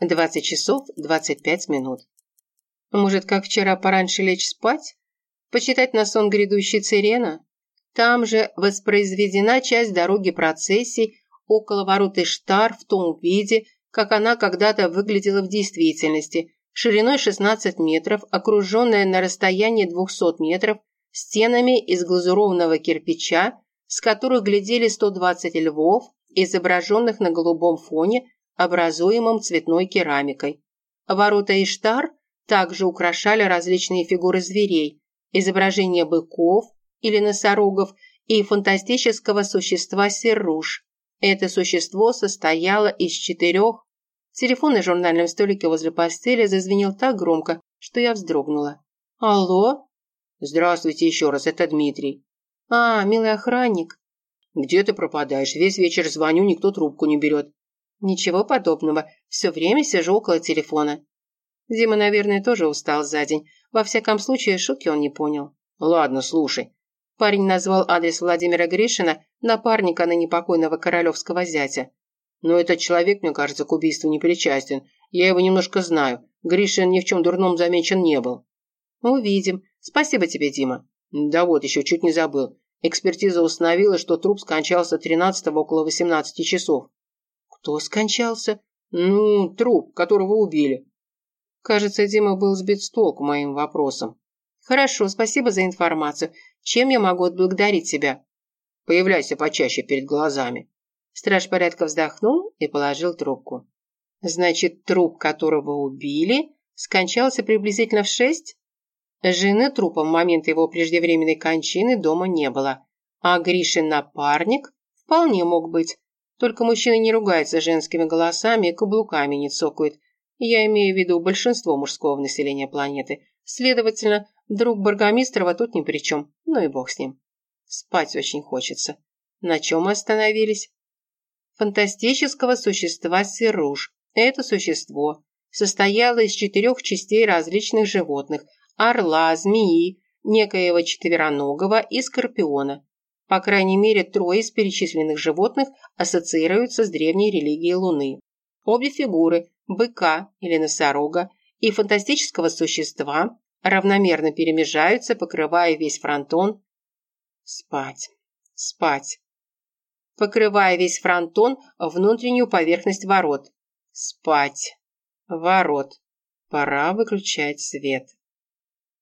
20 часов 25 минут. Может, как вчера пораньше лечь спать? Почитать на сон грядущий Цирена? Там же воспроизведена часть дороги процессий около ворот Иштар в том виде, как она когда-то выглядела в действительности, шириной 16 метров, окруженная на расстоянии 200 метров стенами из глазурованного кирпича, с которых глядели 120 львов, изображенных на голубом фоне, образуемом цветной керамикой. Ворота Иштар также украшали различные фигуры зверей, изображения быков или носорогов и фантастического существа Серруш. Это существо состояло из четырех Телефон на журнальном столике возле постели зазвенел так громко, что я вздрогнула. «Алло?» «Здравствуйте еще раз, это Дмитрий». «А, милый охранник». «Где ты пропадаешь? Весь вечер звоню, никто трубку не берет». «Ничего подобного. Все время сижу около телефона». Дима, наверное, тоже устал за день. Во всяком случае, шутки он не понял. «Ладно, слушай». Парень назвал адрес Владимира Гришина, напарника на непокойного королевского зятя. Но этот человек, мне кажется, к убийству не причастен. Я его немножко знаю. Гришин ни в чем дурном замечен не был». «Увидим. Спасибо тебе, Дима». «Да вот, еще чуть не забыл. Экспертиза установила, что труп скончался 13-го около 18 часов». «Кто скончался?» «Ну, труп, которого убили». Кажется, Дима был сбит с толку моим вопросом. «Хорошо, спасибо за информацию. Чем я могу отблагодарить тебя?» «Появляйся почаще перед глазами». Страж порядка вздохнул и положил трубку. Значит, труп, которого убили, скончался приблизительно в шесть? Жены трупа в момент его преждевременной кончины дома не было. А Гришин напарник вполне мог быть. Только мужчины не ругаются женскими голосами и каблуками не цокают. Я имею в виду большинство мужского населения планеты. Следовательно, друг Баргомистрова тут ни при чем. Ну и бог с ним. Спать очень хочется. На чем мы остановились? фантастического существа Сируш. Это существо состояло из четырех частей различных животных – орла, змеи, некоего четвероногого и скорпиона. По крайней мере, трое из перечисленных животных ассоциируются с древней религией Луны. Обе фигуры – быка или носорога и фантастического существа равномерно перемежаются, покрывая весь фронтон. Спать, спать покрывая весь фронтон внутреннюю поверхность ворот. Спать. Ворот. Пора выключать свет.